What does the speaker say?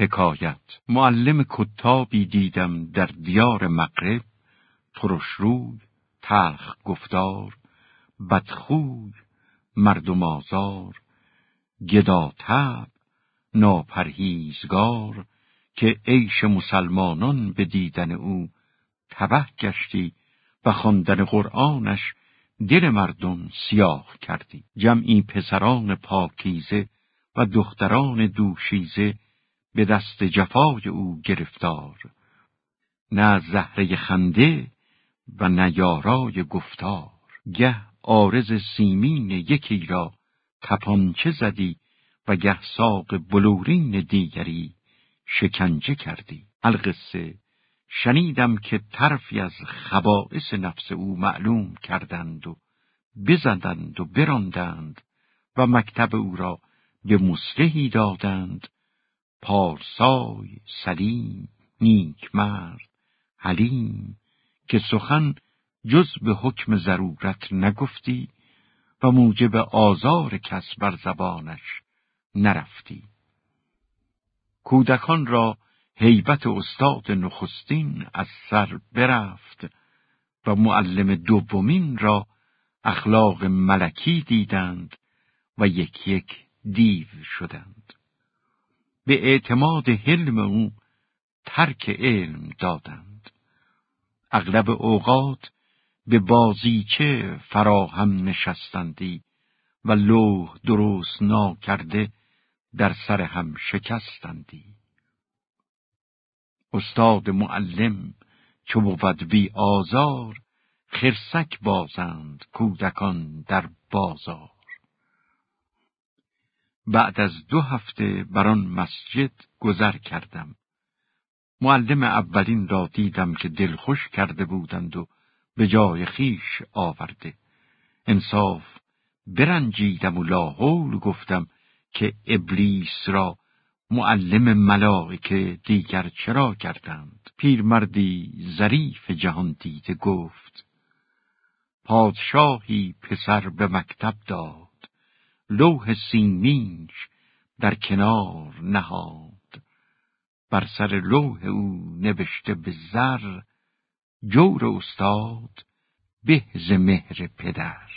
حکایت. معلم کتابی دیدم در دیار مغرب ترشروی تلخ گفتار بدخوی مردم آزار گداتب ناپرهیزگار که عیش مسلمانان به دیدن او تبه گشتی و خواندن قرآنش دل مردم سیاه کردی. جمعی پسران پاکیزه و دختران دوشیزه به دست جفای او گرفتار نه زهره خنده و نه یارای گفتار. گه آرز سیمین یکی را تپانچه زدی و گه ساق بلورین دیگری شکنجه کردی. القصه شنیدم که طرفی از خبائس نفس او معلوم کردند و بزدند و براندند و مکتب او را به مسلحی دادند پارسای سلیم نیکمرد حلیم که سخن جز به حکم ضرورت نگفتی و موجب آزار کس بر زبانش نرفتی کودکان را هیبت استاد نخستین از سر برفت و معلم دومین را اخلاق ملکی دیدند و یک یک دیو شدند. به اعتماد حلم او ترک علم دادند. اغلب اوقات به بازیچه فراهم نشستندی و لوح درست ناکرده در سر هم شکستندی. استاد معلم چو بود بی آزار خرسک بازند کودکان در بازار بعد از دو هفته بر آن مسجد گذر کردم. معلم اولین را دیدم که دلخوش کرده بودند و به جای خیش آورده. انصاف برنجیدم و لاحول گفتم که ابلیس را معلم ملائکه دیگر چرا کردند؟ پیرمردی ظریف جهان دیده گفت پادشاهی پسر به مکتب داد. لوح سیمینش در کنار نهاد. بر سر لوح او نوشته به زر جور استاد به مهر پدر.